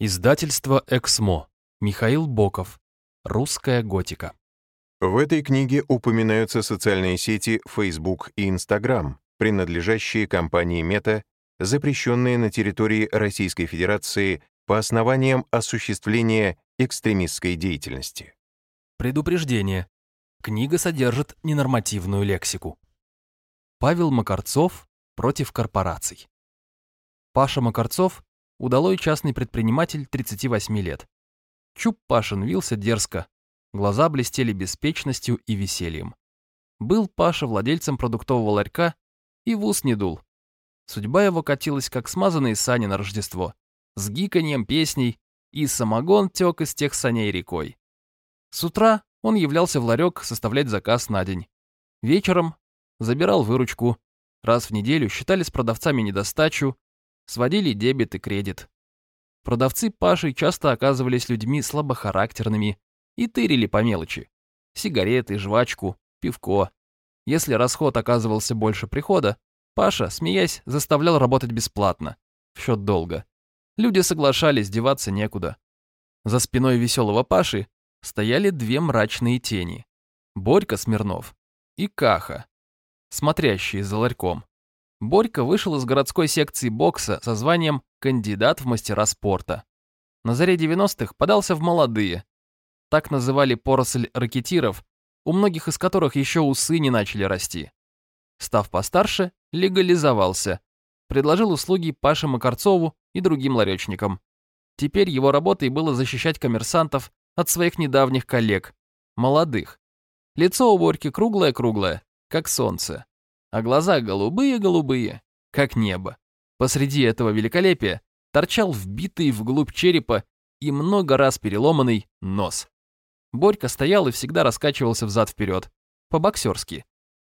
Издательство «Эксмо». Михаил Боков. Русская готика. В этой книге упоминаются социальные сети Facebook и Instagram, принадлежащие компании Meta, запрещенные на территории Российской Федерации по основаниям осуществления экстремистской деятельности. Предупреждение. Книга содержит ненормативную лексику. Павел Макарцов против корпораций. Паша Макарцов – удалой частный предприниматель 38 лет. Чуб Пашин вился дерзко, глаза блестели беспечностью и весельем. Был Паша владельцем продуктового ларька и в ус не дул. Судьба его катилась, как смазанные сани на Рождество, с гиканьем, песней, и самогон тек из тех саней рекой. С утра он являлся в ларек составлять заказ на день. Вечером забирал выручку, Раз в неделю считали с продавцами недостачу, сводили дебет и кредит. Продавцы Паши часто оказывались людьми слабохарактерными и тырили по мелочи. Сигареты, жвачку, пивко. Если расход оказывался больше прихода, Паша, смеясь, заставлял работать бесплатно, в счет долга. Люди соглашались, деваться некуда. За спиной веселого Паши стояли две мрачные тени. Борька Смирнов и Каха, смотрящие за ларьком. Борька вышел из городской секции бокса со званием «кандидат в мастера спорта». На заре 90-х подался в молодые. Так называли поросль ракетиров, у многих из которых еще усы не начали расти. Став постарше, легализовался. Предложил услуги Паше Макарцову и другим ларечникам. Теперь его работой было защищать коммерсантов от своих недавних коллег, молодых. Лицо у Борьки круглое-круглое, как солнце, а глаза голубые-голубые, как небо. Посреди этого великолепия торчал вбитый вглубь черепа и много раз переломанный нос. Борька стоял и всегда раскачивался взад-вперед, по-боксерски.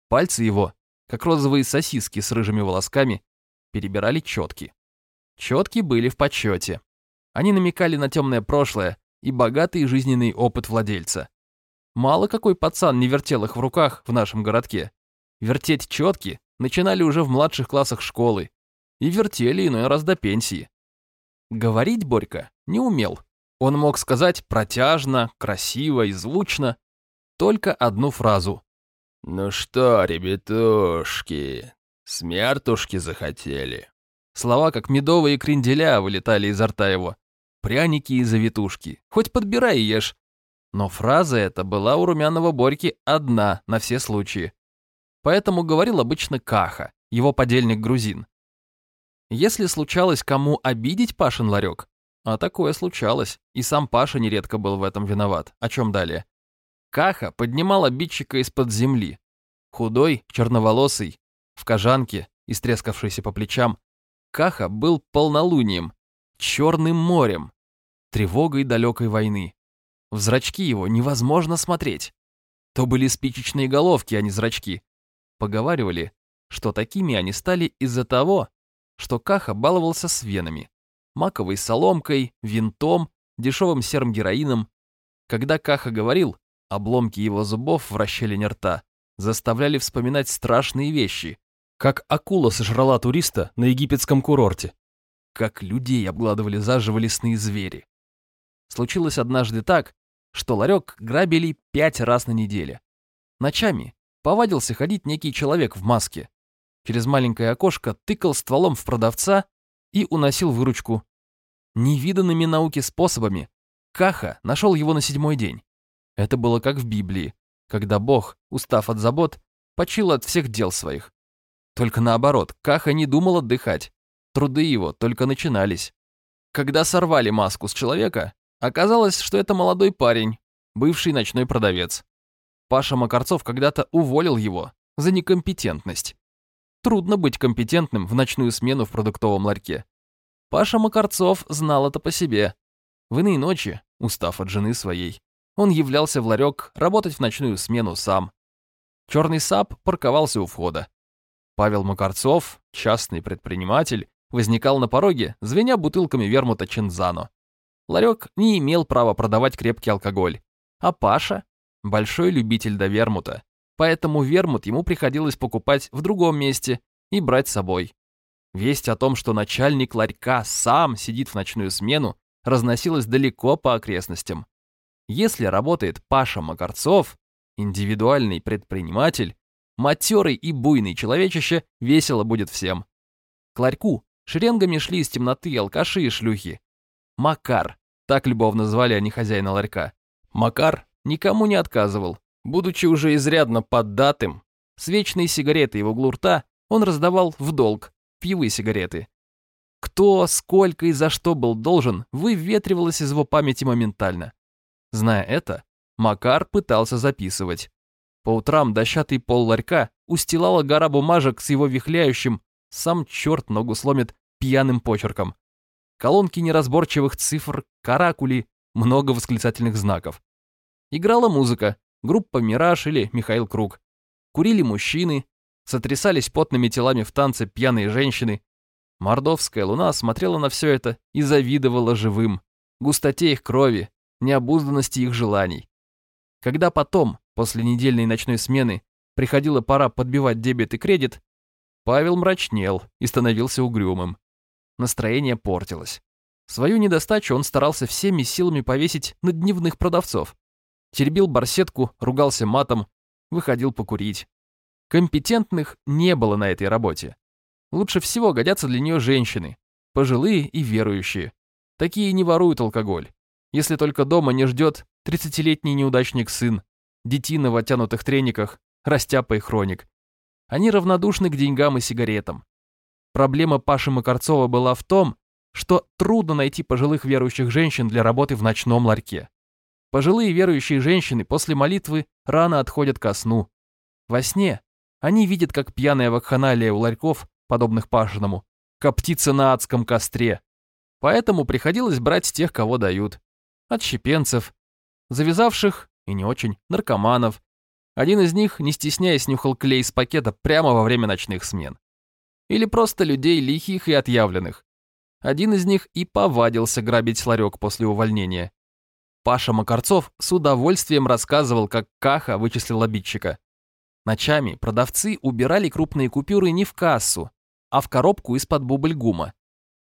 Пальцы его, как розовые сосиски с рыжими волосками, перебирали четки. Четки были в почете. Они намекали на темное прошлое и богатый жизненный опыт владельца. Мало какой пацан не вертел их в руках в нашем городке. Вертеть четки начинали уже в младших классах школы. И вертели иной раз до пенсии. Говорить Борька не умел. Он мог сказать протяжно, красиво и звучно только одну фразу. «Ну что, ребятушки, смертушки захотели?» Слова, как медовые кренделя, вылетали изо рта его. Пряники и завитушки. Хоть подбирай и ешь. Но фраза эта была у румяного Борьки одна на все случаи. Поэтому говорил обычно Каха, его подельник грузин. Если случалось кому обидеть Пашин ларек, а такое случалось, и сам Паша нередко был в этом виноват, о чем далее. Каха поднимал обидчика из-под земли. Худой, черноволосый, в кожанке, истрескавшийся по плечам. Каха был полнолунием, черным морем, тревогой далекой войны. В зрачки его невозможно смотреть. То были спичечные головки, а не зрачки. Поговаривали, что такими они стали из-за того, что Каха баловался с венами. Маковой соломкой, винтом, дешевым серым героином. Когда Каха говорил, обломки его зубов в расщелине рта заставляли вспоминать страшные вещи, как акула сожрала туриста на египетском курорте, как людей обгладывали заживо лесные звери. Случилось однажды так, что ларек грабили пять раз на неделе. Ночами повадился ходить некий человек в маске. Через маленькое окошко тыкал стволом в продавца и уносил выручку. Невиданными науки способами Каха нашел его на седьмой день. Это было как в Библии, когда Бог, устав от забот, почил от всех дел своих. Только наоборот, Каха не думал отдыхать. Труды его только начинались. Когда сорвали маску с человека, Оказалось, что это молодой парень, бывший ночной продавец. Паша Макарцов когда-то уволил его за некомпетентность. Трудно быть компетентным в ночную смену в продуктовом ларьке. Паша Макарцов знал это по себе. В иные ночи, устав от жены своей, он являлся в ларек работать в ночную смену сам. Черный Saab парковался у входа. Павел Макарцов, частный предприниматель, возникал на пороге, звеня бутылками вермута Чинзано. Ларек не имел права продавать крепкий алкоголь. А Паша – большой любитель до вермута. Поэтому вермут ему приходилось покупать в другом месте и брать с собой. Весть о том, что начальник ларька сам сидит в ночную смену, разносилось далеко по окрестностям. Если работает Паша Макарцов, индивидуальный предприниматель, матерый и буйный человечище, весело будет всем. К ларьку шеренгами шли из темноты алкаши и шлюхи. Макар, так любовно звали они хозяина ларька. Макар никому не отказывал. Будучи уже изрядно поддатым, с вечной сигаретой в углу рта он раздавал в долг пивы сигареты. Кто, сколько и за что был должен, выветривалось из его памяти моментально. Зная это, Макар пытался записывать. По утрам дощатый пол ларька устилала гора бумажек с его вихляющим, сам черт ногу сломит, пьяным почерком. Колонки неразборчивых цифр, каракули, много восклицательных знаков. Играла музыка, группа «Мираж» или «Михаил Круг». Курили мужчины, сотрясались потными телами в танце пьяные женщины. Мордовская луна смотрела на все это и завидовала живым, густоте их крови, необузданности их желаний. Когда потом, после недельной ночной смены, приходила пора подбивать дебет и кредит, Павел мрачнел и становился угрюмым. Настроение портилось. Свою недостачу он старался всеми силами повесить на дневных продавцов. Теребил барсетку, ругался матом, выходил покурить. Компетентных не было на этой работе. Лучше всего годятся для нее женщины, пожилые и верующие. Такие не воруют алкоголь. Если только дома не ждет 30-летний неудачник сын, детина в оттянутых трениках, растяпа хроник. Они равнодушны к деньгам и сигаретам. Проблема Паши Макарцова была в том, что трудно найти пожилых верующих женщин для работы в ночном ларьке. Пожилые верующие женщины после молитвы рано отходят ко сну. Во сне они видят, как пьяная вакханалия у ларьков, подобных Пашиному, коптится на адском костре. Поэтому приходилось брать тех, кого дают. Отщепенцев, завязавших, и не очень, наркоманов. Один из них, не стесняясь, нюхал клей из пакета прямо во время ночных смен. Или просто людей лихих и отъявленных. Один из них и повадился грабить ларек после увольнения. Паша Макарцов с удовольствием рассказывал, как Каха вычислил обидчика. Ночами продавцы убирали крупные купюры не в кассу, а в коробку из-под бубльгума.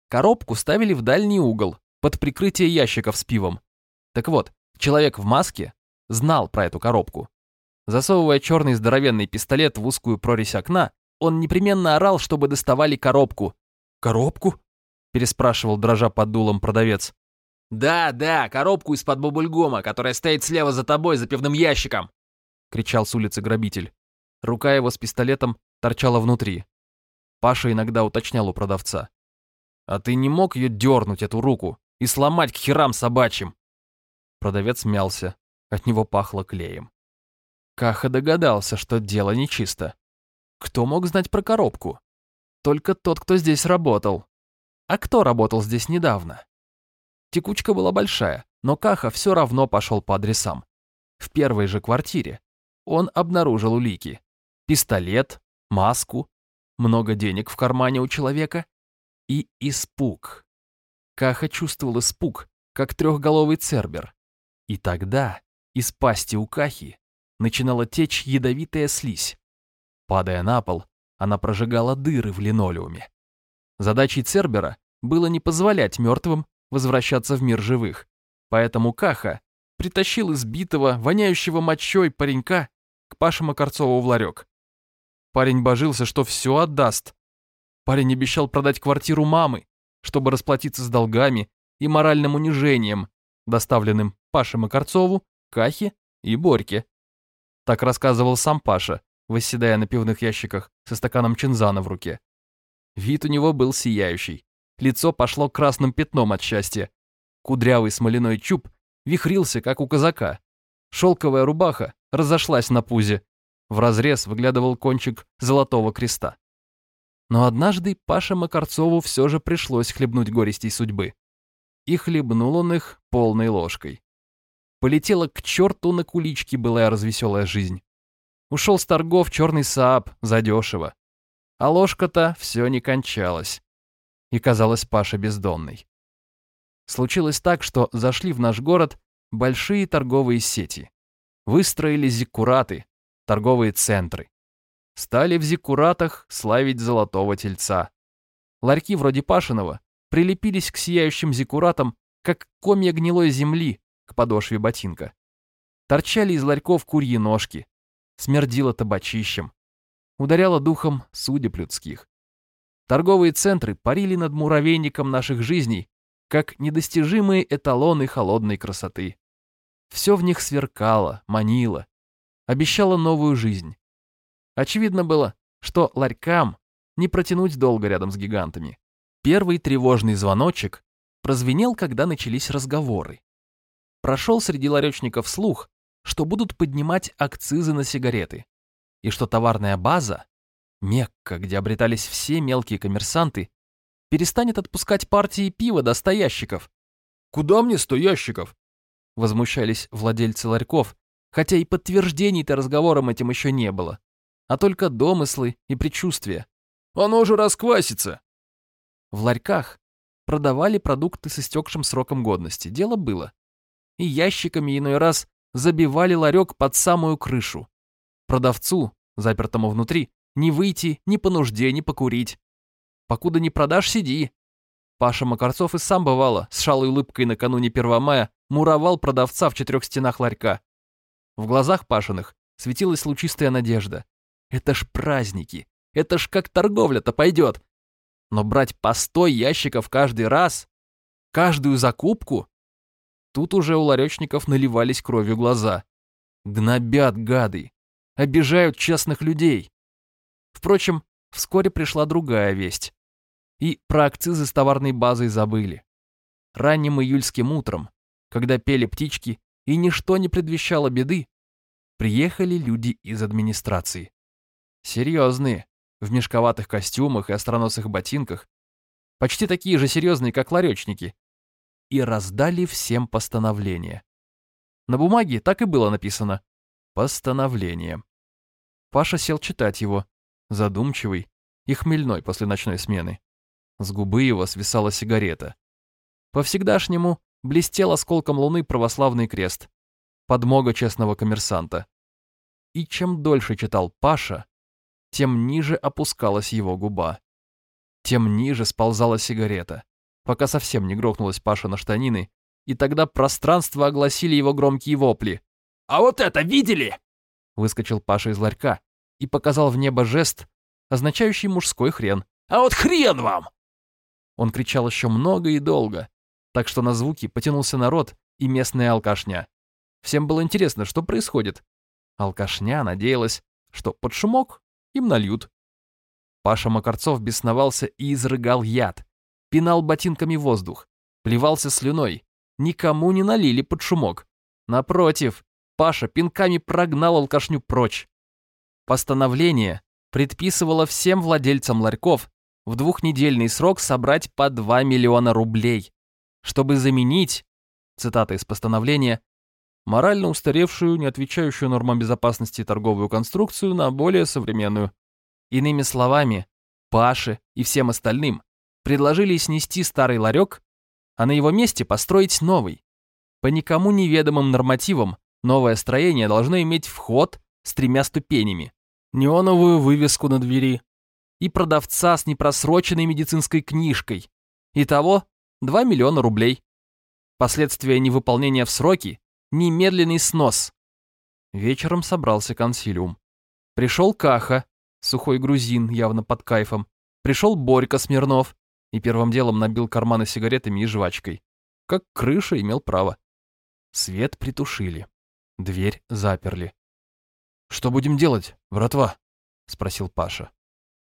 Коробку ставили в дальний угол, под прикрытие ящиков с пивом. Так вот, человек в маске знал про эту коробку. Засовывая черный здоровенный пистолет в узкую прорезь окна, он непременно орал, чтобы доставали коробку. «Коробку?» – переспрашивал, дрожа под дулом продавец. «Да, да, коробку из-под бубльгума, которая стоит слева за тобой, за пивным ящиком!» — кричал с улицы грабитель. Рука его с пистолетом торчала внутри. Паша иногда уточнял у продавца. «А ты не мог ее дернуть, эту руку, и сломать к херам собачьим?» Продавец мялся, от него пахло клеем. Каха догадался, что дело нечисто. Кто мог знать про коробку? Только тот, кто здесь работал. А кто работал здесь недавно? Текучка была большая, но Каха все равно пошел по адресам. В первой же квартире он обнаружил улики. Пистолет, маску, много денег в кармане у человека и испуг. Каха чувствовал испуг, как трехголовый цербер. И тогда из пасти у Кахи начинала течь ядовитая слизь. Падая на пол, она прожигала дыры в линолеуме. Задачей Цербера было не позволять мертвым возвращаться в мир живых. Поэтому Каха притащил избитого, воняющего мочой паренька к Паше Макарцову в ларек. Парень божился, что все отдаст. Парень обещал продать квартиру мамы, чтобы расплатиться с долгами и моральным унижением, доставленным Паше Макарцову, Кахе и Борьке. Так рассказывал сам Паша, восседая на пивных ящиках со стаканом чинзана в руке. Вид у него был сияющий. Лицо пошло красным пятном от счастья. Кудрявый смоляной чуб вихрился, как у казака. Шелковая рубаха разошлась на пузе. В разрез выглядывал кончик золотого креста. Но однажды Паше Макарцову все же пришлось хлебнуть горестей судьбы. И хлебнул он их полной ложкой. Полетела к черту на куличке былая развеселая жизнь. Ушел с торгов черный Сааб задешево. А ложка-то все не кончалась и казалась Паше бездонной. Случилось так, что зашли в наш город большие торговые сети. Выстроили зиккураты, торговые центры. Стали в зиккуратах славить золотого тельца. Ларьки вроде Пашиного прилепились к сияющим зиккуратам, как комья гнилой земли к подошве ботинка. Торчали из ларьков курьи ножки, смердило табачищем, ударяло духом судеб людских. Торговые центры парили над муравейником наших жизней, как недостижимые эталоны холодной красоты. Все в них сверкало, манило, обещало новую жизнь. Очевидно было, что ларькам не протянуть долго рядом с гигантами. Первый тревожный звоночек прозвенел, когда начались разговоры. Прошел среди ларечников слух, что будут поднимать акцизы на сигареты, и что товарная база, Мекка, где обретались все мелкие коммерсанты, перестанет отпускать партии пива до ста ящиков. «Куда мне сто ящиков?» Возмущались владельцы ларьков, хотя и подтверждений-то разговором этим еще не было, а только домыслы и предчувствия. «Оно же расквасится!» В ларьках продавали продукты с истекшим сроком годности, дело было. И ящиками иной раз забивали ларек под самую крышу. Продавцу, запертому внутри, не выйти ни по нужде, ни покурить. Покуда не продашь, сиди. Паша Макарцов и сам бывало, с шалой улыбкой накануне 1 мая, муровал продавца в четырех стенах ларька. В глазах Пашиных светилась лучистая надежда. Это ж праздники, это ж как торговля-то пойдет. Но брать по сто ящиков каждый раз, каждую закупку, тут уже у ларечников наливались кровью глаза. Гнобят гады, обижают честных людей. Впрочем, вскоре пришла другая весть. И про акцизы с товарной базой забыли. Ранним июльским утром, когда пели птички и ничто не предвещало беды, приехали люди из администрации. Серьезные, в мешковатых костюмах и остроносых ботинках, почти такие же серьезные, как ларечники, и раздали всем постановление. На бумаге так и было написано «Постановление». Паша сел читать его, задумчивый и хмельной после ночной смены. С губы его свисала сигарета. По-всегдашнему блестел осколком луны православный крест. Подмога честного коммерсанта. И чем дольше читал Паша, тем ниже опускалась его губа. Тем ниже сползала сигарета, пока совсем не грохнулась Паша на штанины, и тогда пространство огласили его громкие вопли. «А вот это видели?» Выскочил Паша из ларька, и показал в небо жест, означающий мужской хрен. «А вот хрен вам!» Он кричал еще много и долго, так что на звуки потянулся народ и местная алкашня. Всем было интересно, что происходит. Алкашня надеялась, что под шумок им нальют. Паша Макарцов бесновался и изрыгал яд, пинал ботинками воздух, плевался слюной. Никому не налили под шумок. Напротив, Паша пинками прогнал алкашню прочь. Постановление предписывало всем владельцам ларьков в двухнедельный срок собрать по 2 миллиона рублей, чтобы заменить, цитата из постановления, морально устаревшую, не отвечающую нормам безопасности торговую конструкцию на более современную. Иными словами, Паше и всем остальным предложили снести старый ларек, а на его месте построить новый. По никому неведомым нормативам новое строение должно иметь вход с тремя ступенями неоновую вывеску на двери и продавца с непросроченной медицинской книжкой. Итого 2 миллиона рублей. Последствия невыполнения в сроки – немедленный снос. Вечером собрался консилиум. Пришел Каха, сухой грузин, явно под кайфом. Пришел Борька Смирнов и первым делом набил карманы сигаретами и жвачкой. Как крыша имел право. Свет притушили. Дверь заперли. «Что будем делать, братва?» — спросил Паша.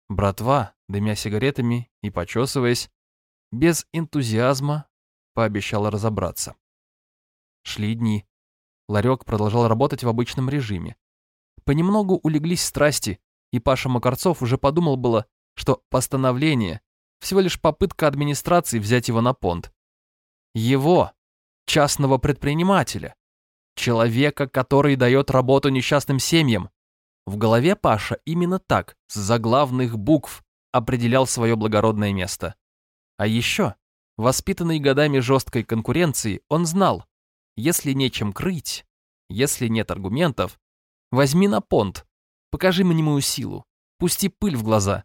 Братва, дымя сигаретами и почесываясь, без энтузиазма пообещала разобраться. Шли дни. Ларек продолжал работать в обычном режиме. Понемногу улеглись страсти, и Паша Макарцов уже подумал было, что постановление — всего лишь попытка администрации взять его на понт. Его, частного предпринимателя, Человека, который дает работу несчастным семьям. В голове Паша именно так, с заглавных букв, определял свое благородное место. А еще, воспитанный годами жесткой конкуренции, он знал, если нечем крыть, если нет аргументов, возьми на понт, покажи мнимую силу, пусти пыль в глаза.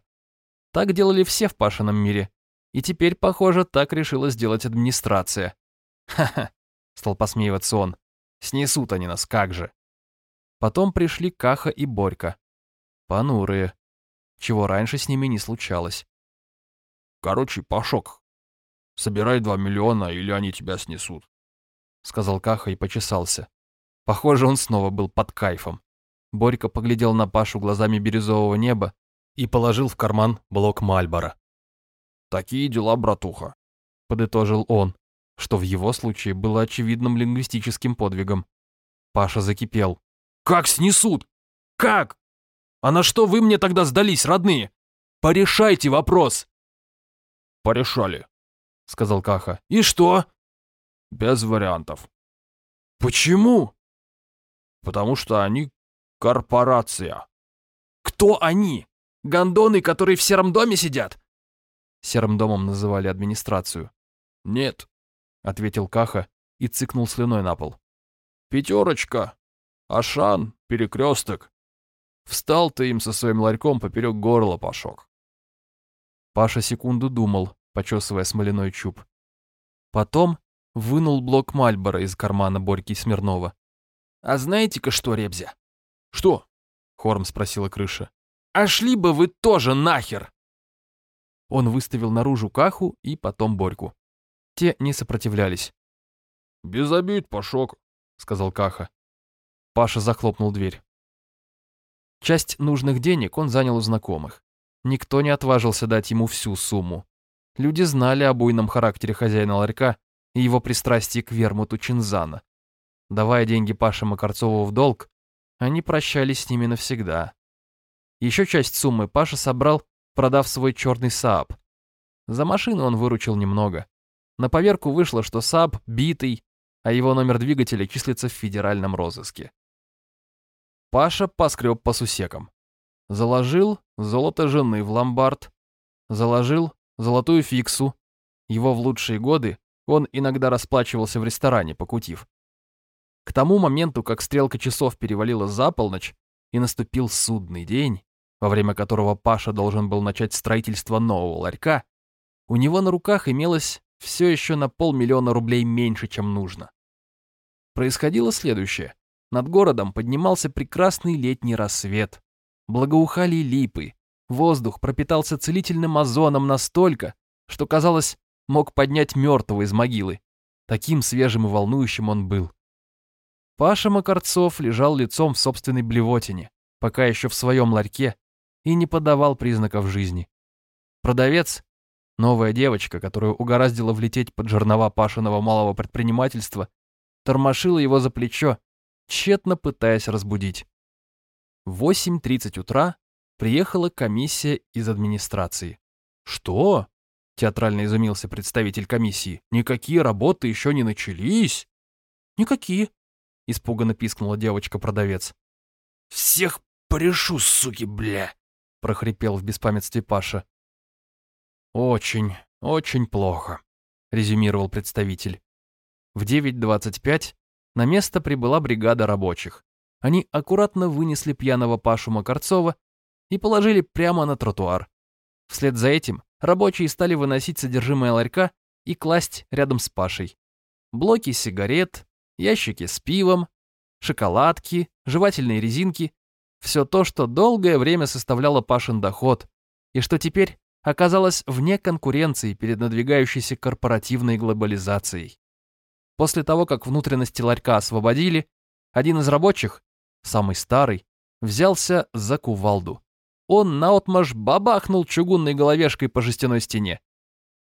Так делали все в Пашином мире. И теперь, похоже, так решила сделать администрация. Ха-ха, стал посмеиваться он. Снесут они нас, как же. Потом пришли Каха и Борька. Понурые, чего раньше с ними не случалось. Короче, Пашок, собирай два миллиона, или они тебя снесут. Сказал Каха и почесался. Похоже, он снова был под кайфом. Борька поглядел на Пашу глазами бирюзового неба и положил в карман блок Мальбора. «Такие дела, братуха», — подытожил он, что в его случае было очевидным лингвистическим подвигом. Паша закипел. «Как снесут? Как? А на что вы мне тогда сдались, родные? Порешайте вопрос!» «Порешали», — сказал Каха. «И что?» «Без вариантов». «Почему?» «Потому что они корпорация». «Кто они? Гондоны, которые в сером доме сидят?» Серым домом называли администрацию. «Нет», — ответил Каха и цыкнул слюной на пол. «Пятерочка, Ашан, перекресток. Встал ты им со своим ларьком поперек горла, Пашок». Паша секунду думал, почесывая смоляной чуб. Потом вынул блок Мальбора из кармана Борьки Смирнова. «А знаете-ка что, Ребзя?» «Что?» — хором спросила крыша. «А шли бы вы тоже нахер!» Он выставил наружу Каху и потом Борьку. Те не сопротивлялись. «Без обид, Пашок», — сказал Каха. Паша захлопнул дверь. Часть нужных денег он занял у знакомых. Никто не отважился дать ему всю сумму. Люди знали о буйном характере хозяина ларька и его пристрастии к вермуту Чинзана. Давая деньги Паше Макарцову в долг, они прощались с ними навсегда. Еще часть суммы Паша собрал продав свой черный Saab. За машину он выручил немного. На поверку вышло, что Saab битый, а его номер двигателя числится в федеральном розыске. Паша поскреб по сусекам. Заложил золото жены в ломбард. Заложил золотую фиксу. Его в лучшие годы он иногда расплачивался в ресторане, покутив. К тому моменту, как стрелка часов перевалила за полночь и наступил судный день, во время которого Паша должен был начать строительство нового ларька, у него на руках имелось все еще на полмиллиона рублей меньше, чем нужно. Происходило следующее. Над городом поднимался прекрасный летний рассвет. Благоухали липы. Воздух пропитался целительным озоном настолько, что, казалось, мог поднять мертвого из могилы. Таким свежим и волнующим он был. Паша Макарцов лежал лицом в собственной блевотине, пока еще в своем ларьке и не подавал признаков жизни. Продавец, новая девочка, которую угораздило влететь под жернова Пашиного малого предпринимательства, тормошила его за плечо, тщетно пытаясь разбудить. В 8.30 утра приехала комиссия из администрации. «Что?» — театрально изумился представитель комиссии. «Никакие работы еще не начались?» «Никакие», — испуганно пискнула девочка-продавец. «Всех порешу, суки, бля!» — прохрипел в беспамятстве Паша. «Очень, очень плохо», — резюмировал представитель. В 9.25 на место прибыла бригада рабочих. Они аккуратно вынесли пьяного Пашу Макарцова и положили прямо на тротуар. Вслед за этим рабочие стали выносить содержимое ларька и класть рядом с Пашей. Блоки сигарет, ящики с пивом, шоколадки, жевательные резинки все то, что долгое время составляло Пашин доход, и что теперь оказалось вне конкуренции перед надвигающейся корпоративной глобализацией. После того, как внутренности ларька освободили, один из рабочих, самый старый, взялся за кувалду. Он наотмашь бабахнул чугунной головешкой по жестяной стене.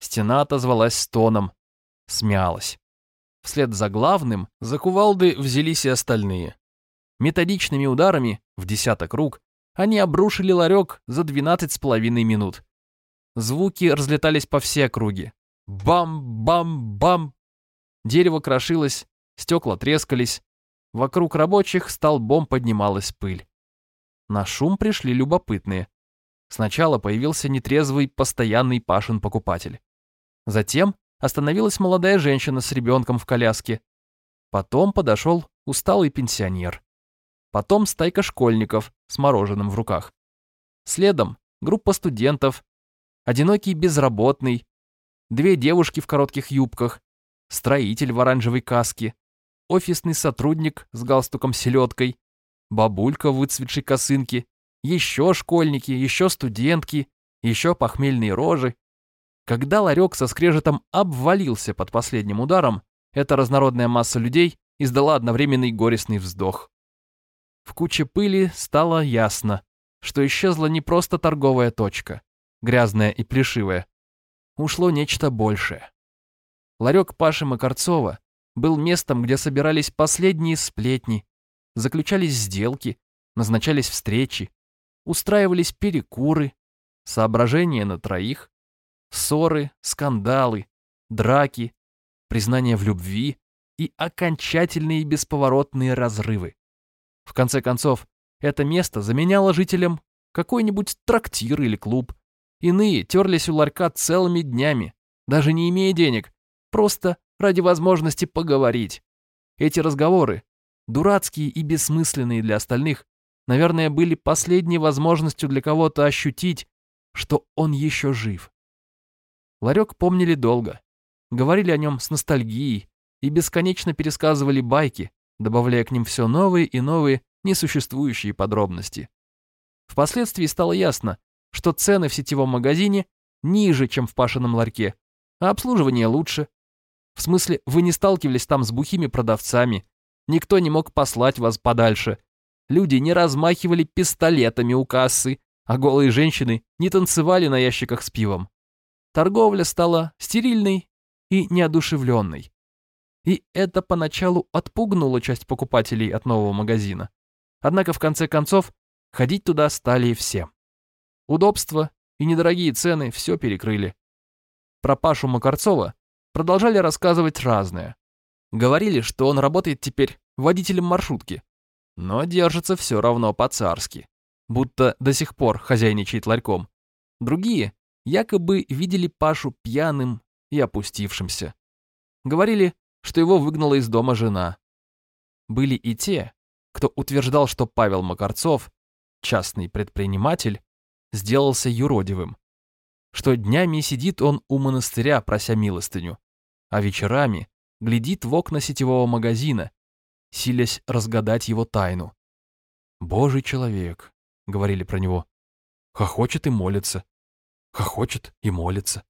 Стена отозвалась стоном, смялась. Вслед за главным за кувалды взялись и остальные. Методичными ударами, в десяток рук, они обрушили ларек за двенадцать с половиной минут. Звуки разлетались по всей округе. Бам-бам-бам! Дерево крошилось, стекла трескались. Вокруг рабочих столбом поднималась пыль. На шум пришли любопытные. Сначала появился нетрезвый, постоянный Пашин покупатель. Затем остановилась молодая женщина с ребенком в коляске. Потом подошел усталый пенсионер. Потом стайка школьников с мороженым в руках. Следом группа студентов, одинокий безработный, две девушки в коротких юбках, строитель в оранжевой каске, офисный сотрудник с галстуком-селедкой, бабулька в выцветшей косынке, еще школьники, еще студентки, еще похмельные рожи. Когда ларек со скрежетом обвалился под последним ударом, эта разнородная масса людей издала одновременный горестный вздох. В куче пыли стало ясно, что исчезла не просто торговая точка, грязная и плешивая. Ушло нечто большее. Ларек Паши Макарцова был местом, где собирались последние сплетни, заключались сделки, назначались встречи, устраивались перекуры, соображения на троих, ссоры, скандалы, драки, признания в любви и окончательные бесповоротные разрывы. В конце концов, это место заменяло жителям какой-нибудь трактир или клуб. Иные терлись у ларька целыми днями, даже не имея денег, просто ради возможности поговорить. Эти разговоры, дурацкие и бессмысленные для остальных, наверное, были последней возможностью для кого-то ощутить, что он еще жив. Ларек помнили долго, говорили о нем с ностальгией и бесконечно пересказывали байки, добавляя к ним все новые и новые несуществующие подробности. Впоследствии стало ясно, что цены в сетевом магазине ниже, чем в Пашином ларьке, а обслуживание лучше. В смысле, вы не сталкивались там с бухими продавцами, никто не мог послать вас подальше, люди не размахивали пистолетами у кассы, а голые женщины не танцевали на ящиках с пивом. Торговля стала стерильной и неодушевленной. И это поначалу отпугнуло часть покупателей от нового магазина. Однако в конце концов ходить туда стали все. Удобство и недорогие цены все перекрыли. Про Пашу Макарцова продолжали рассказывать разное. Говорили, что он работает теперь водителем маршрутки, но держится все равно по-царски, будто до сих пор хозяйничает ларьком. Другие якобы видели Пашу пьяным и опустившимся. Говорили, что его выгнала из дома жена. Были и те, кто утверждал, что Павел Макарцов, частный предприниматель, сделался юродивым, что днями сидит он у монастыря, прося милостыню, а вечерами глядит в окна сетевого магазина, силясь разгадать его тайну. «Божий человек», — говорили про него, — «хохочет и молится, хохочет и молится».